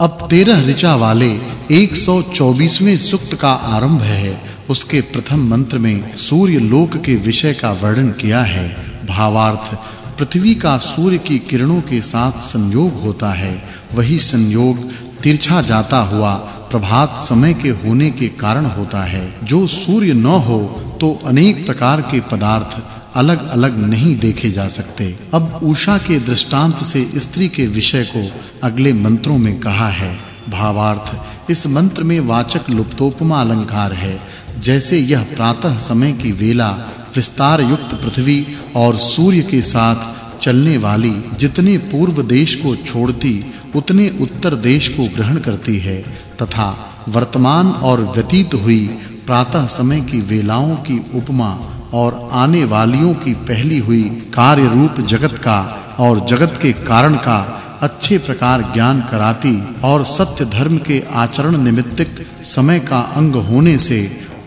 अब 13 ऋचा वाले 124वें सूक्त का आरंभ है। उसके प्रथम मंत्र में सूर्य लोक के विषय का वर्णन किया है। भावार्थ, पृथ्वी का सूर्य की किरणों के साथ संयोग होता है। वही संयोग तिरछा जाता हुआ प्रभात समय के होने के कारण होता है। जो सूर्य न हो तो अनेक प्रकार के पदार्थ अलग-अलग नहीं देखे जा सकते। अब उषा के दृष्टांत से स्त्री के विषय को अगले मंत्रों में कहा है। भावार्थ, इस मंत्र में वाचक् लुप्तोपमा अलंकार है। जैसे यह प्रातः समय की वेला विस्तार युक्त पृथ्वी और सूर्य के साथ चलने वाली जितने पूर्व देश को छोड़ती, उतने उत्तर देश को ग्रहण करती है। तथा वर्तमान और व्यतीत हुई प्रातः समय की वेलाओं की उपमा और आने वालियों की पहली हुई कार्य रूप जगत का और जगत के कारण का अच्छे प्रकार ज्ञान कराती और सत्य धर्म के आचरण निमित्तक समय का अंग होने से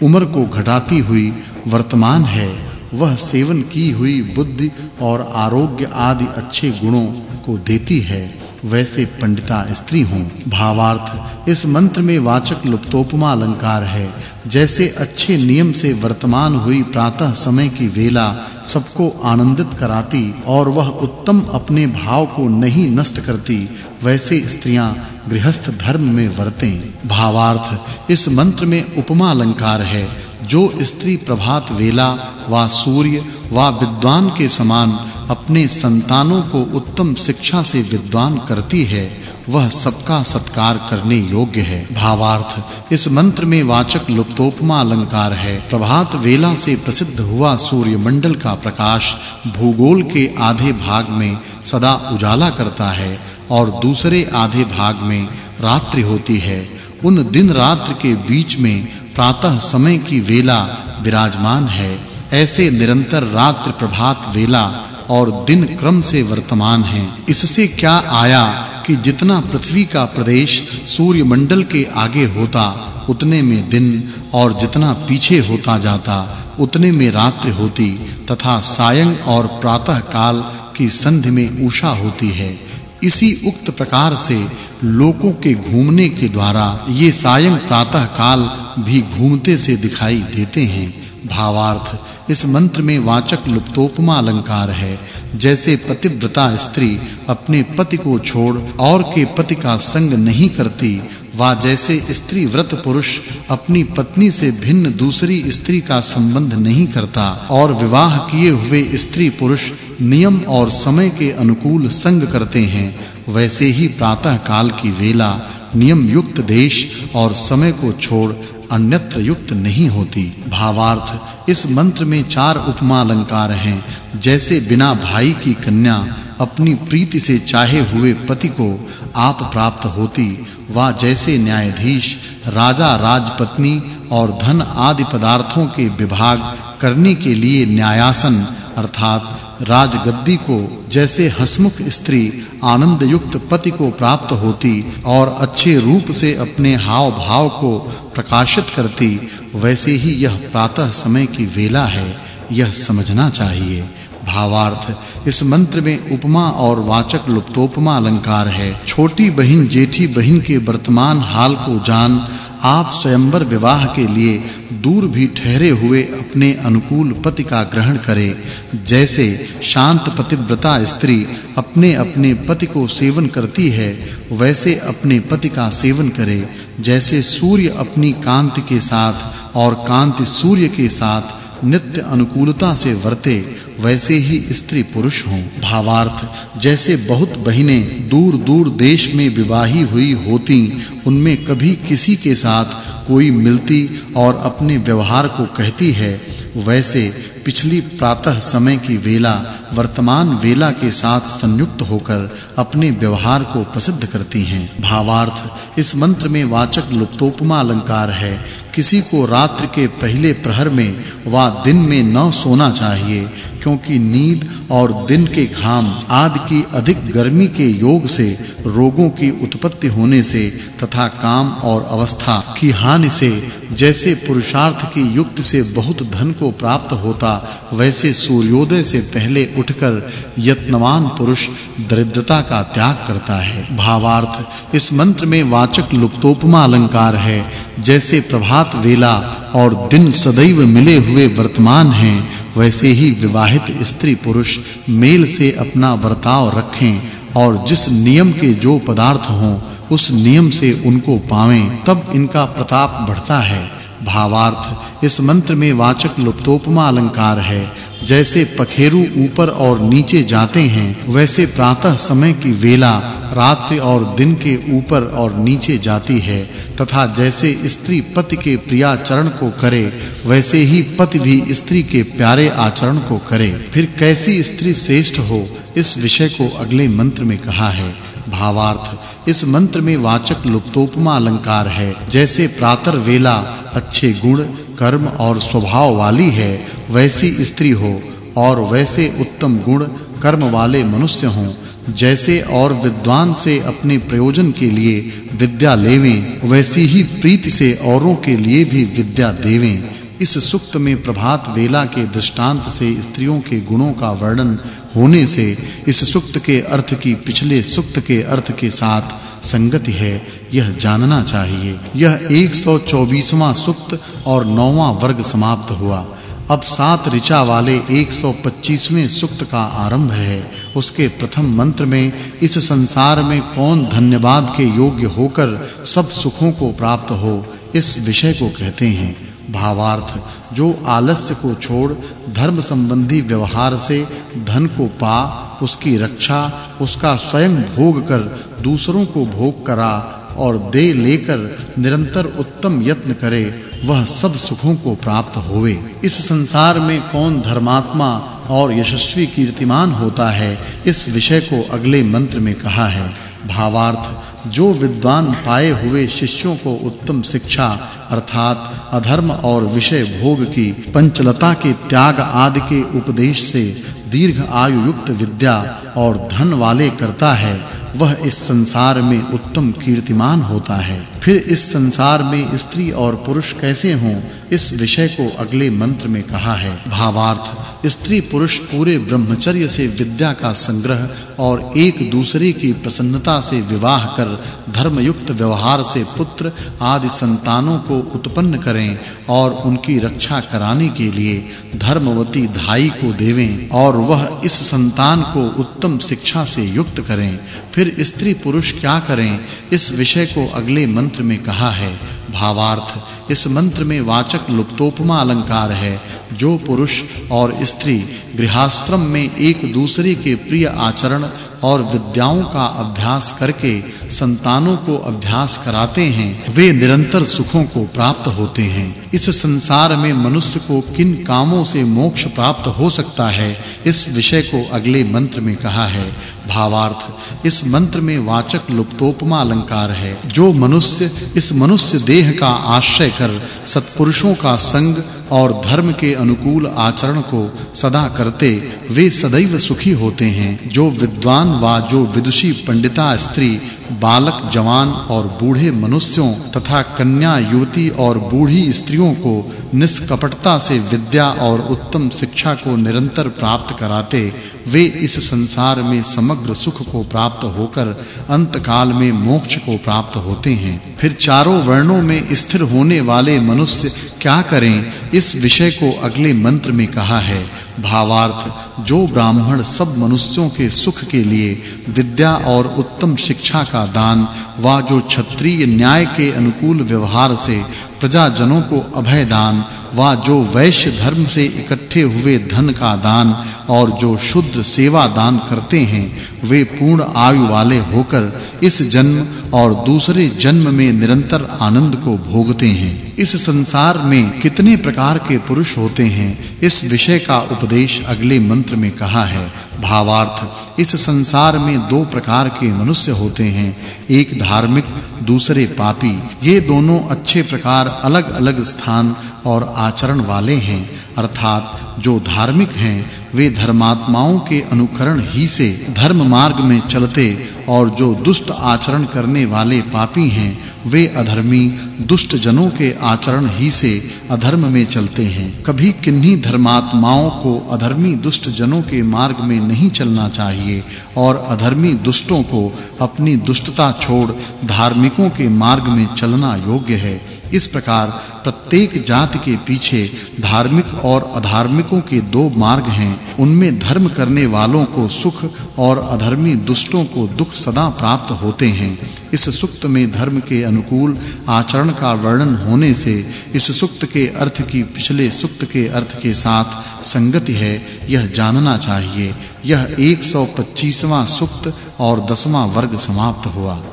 उम्र को घटाती हुई वर्तमान है, वह सेवन की हुई बुद्धि और आरोग्य आदि अच्छे गुणों को देती है। वैसे पंडिता स्त्री हों। भावार्थ, इस मंत्र में वाचक् लुप्तोपमा अलंकार है। जैसे अच्छे नियम से वर्तमान हुई प्रातः समय की वेला सबको आनंदित कराती और वह उत्तम अपने भाव को नहीं नष्ट करती, वैसे स्त्रियाँ गृहस्थ धर्म में वर्तें। भावार्थ, इस मंत्र में उपमा अलंकार है। जो स्त्री प्रभात वेला वा सूर्य वा विद्वान के समान अपने संतानों को उत्तम शिक्षा से विद्वान करती है, वह सबका सत्कार करने योग्य है। भावार्थ, इस मंत्र में वाचक् लुप्तोपमा अलंकार है। प्रभात वेला से प्रसिद्ध हुआ सूर्य मंडल का प्रकाश भूगोल के आधे भाग में सदा उजाला करता है और दूसरे आधे भाग में रात्रि होती है। उन दिन रात्रि के बीच में प्रातः समय की वेला विराजमान है। ऐसे निरंतर रात्रि प्रभात वेला और दिन क्रम से वर्तमान है। इससे क्या आया कि जितना पृथ्वी का प्रदेश सूर्य मंडल के आगे होता, उतने में दिन और जितना पीछे होता जाता, उतने में रात्रि होती, तथा सायं और प्रातः काल की संधि में उषा होती है। इसी उक्त प्रकार से लोकों के घूमने के द्वारा ये सायं प्रातः काल भी घूमते से दिखाई देते हैं। भावार्थ इस मंत्र में वाचक् लुप्तोपमा अलंकार है। जैसे पतिव्रता स्त्री अपने पति को छोड़ और के पति का संग नहीं करती, वा जैसे स्त्री व्रत पुरुष अपनी पत्नी से भिन्न दूसरी स्त्री का संबंध नहीं करता और विवाह किए हुए स्त्री पुरुष नियम और समय के अनुकूल संग करते हैं, वैसे ही प्रातः काल की वेला, नियम युक्त देश और समय को छोड़ अन्यत्र युक्त नहीं होती। भावार्थ, इस मंत्र में चार उपमा अलंकार हैं। जैसे बिना भाई की कन्या अपनी प्रीति से चाहे हुए पति को आप प्राप्त होती, वा जैसे न्यायाधीश, राजा राजपत्नी और धन आदि पदार्थों के विभाग करने के लिए न्यायासन, अर्थात राजगद्दी को जैसे हसमुख स्त्री आनंद युक्त पति को प्राप्त होती और अच्छे रूप से अपने हाव भाव को प्रकाशित करती, वैसे ही यह प्रातः समय की वेला है, यह समझना चाहिए। भावार्थ, इस मंत्र में उपमा और वाचक् लुप्तोपमा अलंकार है। छोटी बहन जेठी बहन के वर्तमान हाल को जान आप स्वयंवर विवाह के लिए दूर भी ठहरे हुए अपने अनुकूल पति का ग्रहण करें। जैसे शांत पतिव्रता स्त्री अपने अपने पति को सेवन करती है, वैसे अपने पति का सेवन करें। जैसे सूर्य अपनी कांति के साथ और कांति सूर्य के साथ नित्य अनुकूलता से वर्ते, वैसे ही स्त्री पुरुष हों। भावार्थ, जैसे बहुत बहिनें दूर-दूर देश में विवाही हुई होती, उनमें कभी किसी के साथ कोई मिलती और अपने व्यवहार को कहती है, वैसे पिछली प्रातः समय की वेला, वर्तमान वेला के साथ संयुक्त होकर अपने व्यवहार को प्रसिद्ध करती हैं। भावार्थ, इस मंत्र में वाचक् लुप्तोपमा अलंकार है किसी को रात्रि के पहले प्रहर में वा दिन में न सोना चाहिए, क्योंकि नींद और दिन के घाम आदि की अधिक गर्मी के योग से, रोगों की उत्पत्ति होने से तथा काम और अवस्था की हानि से, जैसे पुरुषार्थ की युक्त से बहुत धन को प्राप्त होता, वैसे सूर्योदय से पहले उठकर यत्नवान पुरुष दरिद्रता का त्याग करता है। भावार्थ, इस मंत्र में वाचक् लुप्तोपमा अलंकार है, जैसे प्रभात वेला और दिन सदैव मिले हुए वर्तमान हैं, वैसे ही विवाहित स्त्री पुरुष मेल से अपना बर्ताव रखें और जिस नियम के जो पदार्थ हों, उस नियम से उनको पावें, तब इनका प्रताप बढ़ता है। भावार्थ। इस मंत्र में वाचक् लुप्तोपमा अलंकार है। जैसे पखेरु ऊपर और नीचे जाते हैं, वैसे प्रातः समय की वेला रात्रि और दिन के ऊपर और नीचे जाती है, तथा जैसे स्त्री पति के प्रियाचरण को करे, वैसे ही पति भी स्त्री के प्यारे आचरण को करे। फिर कैसी स्त्री श्रेष्ठ हो, इस विषय को अगले मंत्र में कहा है। भावार्थ। इस मंत्र में वाचक् लुप्तोपमा अलंकार है। जैसे प्रातर वेला अच्छे गुण, कर्म और स्वभाव वाली है, वैसी स्त्री हो, और वैसे उत्तम गुण, कर्म वाले मनुष्य हों। जैसे और विद्वान से अपने प्रयोजन के लिए विद्या लेवें, वैसी ही प्रीति से औरों के लिए भी विद्या देवें। इस सुक्त में प्रभात वेला के दृष्टांत से स्त्रियों के गुणों का वर्णन होने से इस सुक्त के अर्थ की पिछले सुक्त के अर्थ के साथ संगति है, यह जानना चाहिए। यह 124वां सुक्त और 9वां वर्ग समाप्त हुआ। अब सात ऋचा वाले 125वें सुक्त का आरंभ है। उसके प्रथम मंत्र में, इस संसार में कौन धन्यवाद के योग्य होकर सब सुखों को प्राप्त हो, इस विषय को कहते हैं। भावार्थ, जो आलस्य को छोड़ धर्म संबंधी व्यवहार से धन को पा, उसकी रक्षा, उसका स्वयं भोग कर, दूसरों को भोग करा और दे लेकर निरंतर उत्तम यत्न करे, वह सब सुखों को प्राप्त होवे। इस संसार में कौन धर्मात्मा और यशस्वी कीर्तिमान होता है, इस विषय को अगले मंत्र में कहा है। भावार्थ जो विद्वान पाए हुए शिष्यों को उत्तम शिक्षा, अर्थात अधर्म और विषय भोग की, पंचलता के त्याग आदि के उपदेश से दीर्घ आयु युक्त विद्या और धन वाले करता है, वह इस संसार में उत्तम कीर्तिमान होता है। फिर इस संसार में स्त्री और पुरुष कैसे हों, इस विषय को अगले मंत्र में कहा है। भावार्थ, स्त्री पुरुष पूरे ब्रह्मचर्य से विद्या का संग्रह और एक दूसरे की प्रसन्नता से विवाह कर, धर्मयुक्त व्यवहार से पुत्र आदि संतानों को उत्पन्न करें और उनकी रक्षा कराने के लिए धर्मवती धाई को देवें और वह इस संतान को उत्तम शिक्षा से युक्त करें। फिर स्त्री पुरुष क्या करें, इस विषय को अगले मंत्र में कहा है भावार्थ, इस मंत्र में वाचक् लुप्तोपमा अलंकार है, जो पुरुष और स्त्री गृहस्थ्रम में एक दूसरे के प्रिय आचरण और विद्याओं का अभ्यास करके संतानों को अभ्यास कराते हैं, वे निरंतर सुखों को प्राप्त होते हैं। इस संसार में मनुष्य को किन कामों से मोक्ष प्राप्त हो सकता है, इस विषय को अगले मंत्र में कहा है। भावार्थ, इस मंत्र में वाचक् लुप्तोपमा अलंकार है, जो मनुष्य, इस मनुष्य देह का आश्रय कर सत्पुरुषों का संग और धर्म के अनुकूल आचरण को सदा करते वे सदैव सुखी होते हैं। जो विद्वान व जो विदुषी पंडिता स्त्री, बालक, जवान और बूढ़े मनुष्यों तथा कन्या, युवती और बूढ़ी स्त्रियों को निष्कपटता से विद्या और उत्तम शिक्षा को निरंतर प्राप्त कराते, वे इस संसार में समग्र सुख को प्राप्त होकर अंत काल में मोक्ष को प्राप्त होते हैं। फिर चारों वर्णों में स्थिर होने वाले मनुष्य क्या करें? इस विषय को अगले मंत्र में कहा है, भावार्थ, जो ब्राह्मण सब मनुष्यों के सुख के लिए विद्या और उत्तम शिक्षा का दान, वा जो क्षत्रिय न्याय के अनुकूल व्यवहार से प्रजाजनों को अभय दान व जो वैश्य धर्म से इकट्ठे हुए धन का दान और जो शुद्ध सेवा दान करते हैं, वे पूर्ण आयु वाले होकर इस जन्म और दूसरे जन्म में निरंतर आनंद को भोगते हैं। इस संसार में कितने प्रकार के पुरुष होते हैं, इस विषय का उपदेश अगले मंत्र में कहा है। भावार्थ। इस संसार में दो प्रकार के मनुष्य होते हैं, एक धार्मिक, दूसरे पापी। ये दोनों अच्छे प्रकार अलग-अलग स्थान और आचरण वाले हैं, अर्थात जो धार्मिक हैं, वे धर्मात्माओं के अनुकरण ही से धर्म मार्ग में चलते और जो दुष्ट आचरण करने वाले पापी हैं वे अधर्मी दुष्ट जनों के आचरण ही से अधर्म में चलते हैं। कभी किन्हीं धर्मात्माओं को अधर्मी दुष्ट जनों के मार्ग में नहीं चलना चाहिए और अधर्मी दुष्टों को अपनी दुष्टता छोड़ धार्मिकों के मार्ग में चलना योग्य है। इस प्रकार प्रत्येक जाति के पीछे धार्मिक और अधार्मिकों के दो मार्ग हैं। उनमें धर्म करने वालों को सुख और अधर्मी दुष्टों को दुख सदा प्राप्त होते हैं। इस सुक्त में धर्म के अनुकूल आचरण का वर्णन होने से इस सुक्त के अर्थ की पिछले सुक्त के अर्थ के साथ संगति है, यह जानना चाहिए। यह 125वां सुक्त और 10वां वर्ग समाप्त हुआ।